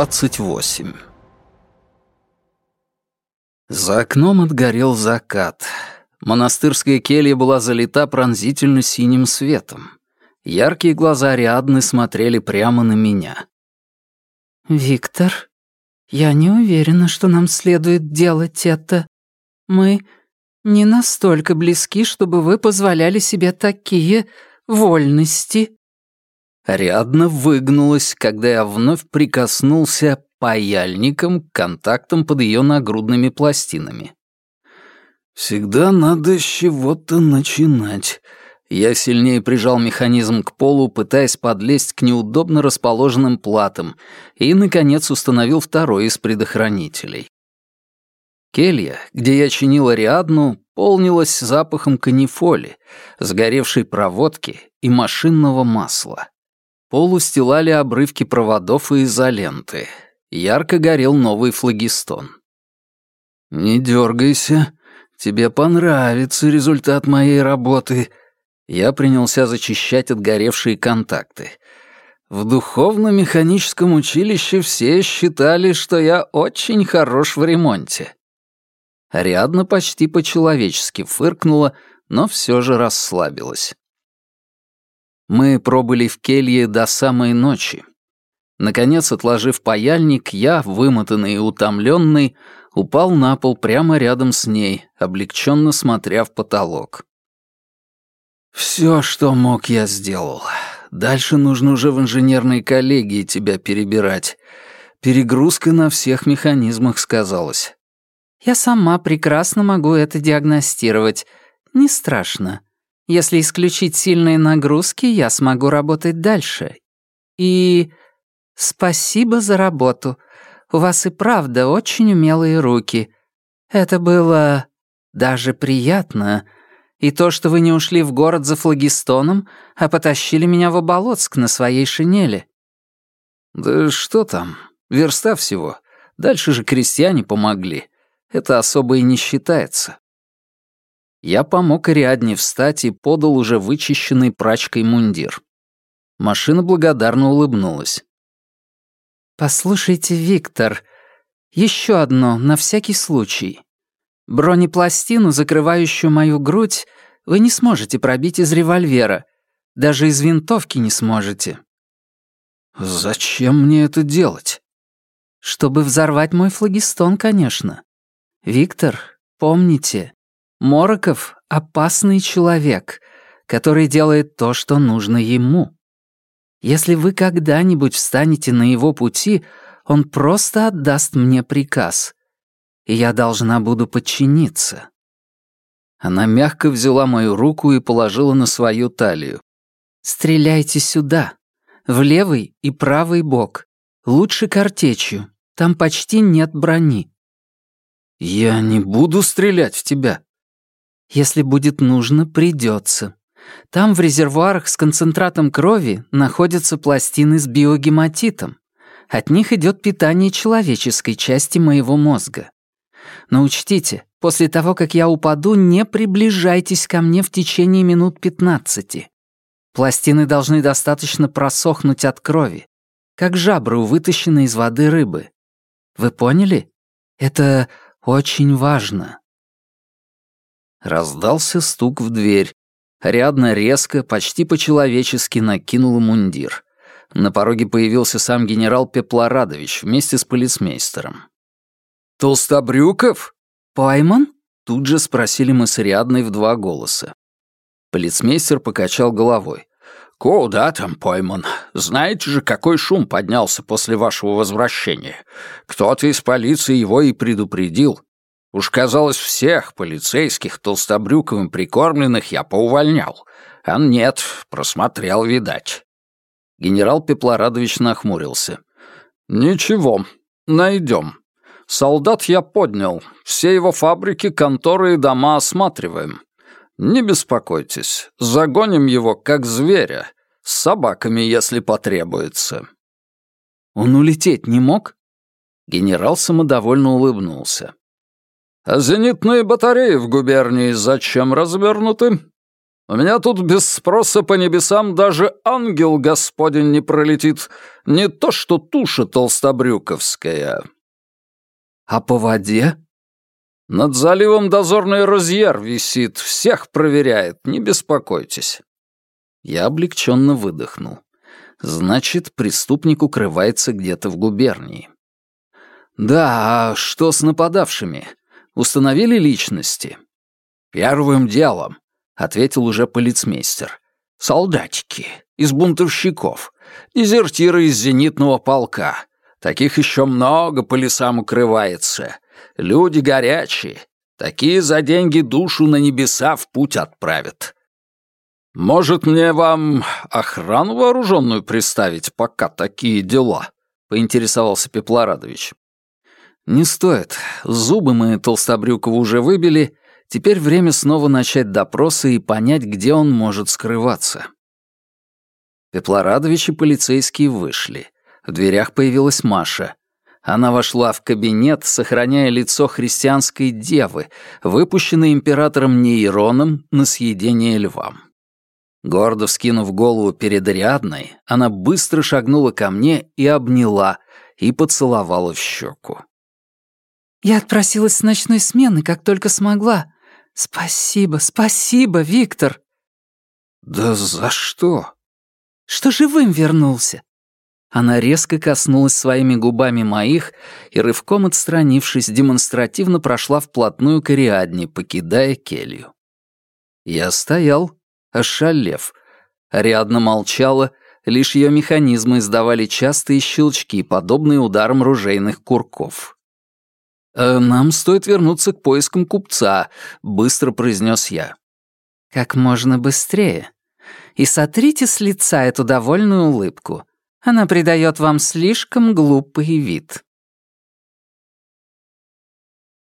28 За окном отгорел закат. Монастырская келья была залита пронзительно синим светом. Яркие глаза Ариадны смотрели прямо на меня. «Виктор, я не уверена, что нам следует делать это. Мы не настолько близки, чтобы вы позволяли себе такие вольности». Ариадна выгнулась, когда я вновь прикоснулся паяльником к контактам под ее нагрудными пластинами. «Всегда надо с чего-то начинать». Я сильнее прижал механизм к полу, пытаясь подлезть к неудобно расположенным платам, и, наконец, установил второй из предохранителей. Келья, где я чинил Ариадну, полнилась запахом канифоли, сгоревшей проводки и машинного масла. Пол устилали обрывки проводов и изоленты. Ярко горел новый флагистон. «Не дергайся. Тебе понравится результат моей работы». Я принялся зачищать отгоревшие контакты. В духовно-механическом училище все считали, что я очень хорош в ремонте. Ариадна почти по-человечески фыркнула, но все же расслабилась. Мы пробыли в келье до самой ночи. Наконец, отложив паяльник, я, вымотанный и утомленный, упал на пол прямо рядом с ней, облегченно смотря в потолок. Все, что мог, я сделал. Дальше нужно уже в инженерной коллегии тебя перебирать. Перегрузка на всех механизмах сказалась. Я сама прекрасно могу это диагностировать. Не страшно. Если исключить сильные нагрузки, я смогу работать дальше. И спасибо за работу. У вас и правда очень умелые руки. Это было даже приятно. И то, что вы не ушли в город за флагистоном, а потащили меня в Оболоцк на своей шинели. Да что там, верста всего. Дальше же крестьяне помогли. Это особо и не считается. Я помог Ариадне встать и подал уже вычищенный прачкой мундир. Машина благодарно улыбнулась. «Послушайте, Виктор, еще одно, на всякий случай. Бронепластину, закрывающую мою грудь, вы не сможете пробить из револьвера. Даже из винтовки не сможете». «Зачем мне это делать?» «Чтобы взорвать мой флагистон, конечно. Виктор, помните, Мороков — опасный человек, который делает то, что нужно ему. Если вы когда-нибудь встанете на его пути, он просто отдаст мне приказ, и я должна буду подчиниться». Она мягко взяла мою руку и положила на свою талию. «Стреляйте сюда, в левый и правый бок. Лучше картечью, там почти нет брони». «Я не буду стрелять в тебя», если будет нужно, придется. Там в резервуарах с концентратом крови находятся пластины с биогематитом. От них идет питание человеческой части моего мозга. Но учтите, после того, как я упаду, не приближайтесь ко мне в течение минут 15. Пластины должны достаточно просохнуть от крови, как жабры у вытащенной из воды рыбы. Вы поняли? Это очень важно. Раздался стук в дверь. Рядно резко, почти по-человечески накинул мундир. На пороге появился сам генерал Пеплорадович вместе с полицмейстером. «Толстобрюков? Пойман?» Тут же спросили мы с Ариадной в два голоса. Полицмейстер покачал головой. «Куда там пойман? Знаете же, какой шум поднялся после вашего возвращения. Кто-то из полиции его и предупредил. Уж казалось, всех полицейских толстобрюковым прикормленных я поувольнял. А нет, просмотрел, видать. Генерал Пеплорадович нахмурился. «Ничего, найдем. Солдат я поднял. Все его фабрики, конторы и дома осматриваем. Не беспокойтесь, загоним его как зверя, с собаками, если потребуется». «Он улететь не мог?» Генерал самодовольно улыбнулся. А зенитные батареи в губернии зачем развернуты? У меня тут без спроса по небесам даже ангел господень не пролетит, не то что туша толстобрюковская». «А по воде?» «Над заливом дозорный розьер висит, всех проверяет, не беспокойтесь». Я облегченно выдохнул. Значит, преступник укрывается где-то в губернии. «Да, а что с нападавшими? Установили личности?» «Первым делом», — ответил уже полицмейстер. «Солдатики, из бунтовщиков, дезертиры из зенитного полка. Таких еще много по лесам укрывается. Люди горячие. Такие за деньги душу на небеса в путь отправят. Может, мне вам охрану вооруженную представить, пока такие дела?» — поинтересовался Пеплорадович. «Не стоит. Зубы мы Толстобрюкова уже выбили. Теперь время снова начать допросы и понять, где он может скрываться». Пеплорадович и полицейские вышли. В дверях появилась Маша. Она вошла в кабинет, сохраняя лицо христианской девы, выпущенной императором Нейроном на съедение львам. Гордо вскинув голову перед Ариадной, она быстро шагнула ко мне и обняла, и поцеловала в щеку. «Я отпросилась с ночной смены, как только смогла. Спасибо, спасибо, Виктор!» «Да за что?» «Что живым вернулся?» Она резко коснулась своими губами моих и, рывком отстранившись, демонстративно прошла вплотную к Ариадне, покидая келью. Я стоял, ошалев. Ариадна молчала, лишь ее механизмы издавали частые щелчки, подобные ударам ружейных курков. «Э, «Нам стоит вернуться к поискам купца», — быстро произнес я. «Как можно быстрее. И сотрите с лица эту довольную улыбку. Она придает вам слишком глупый вид».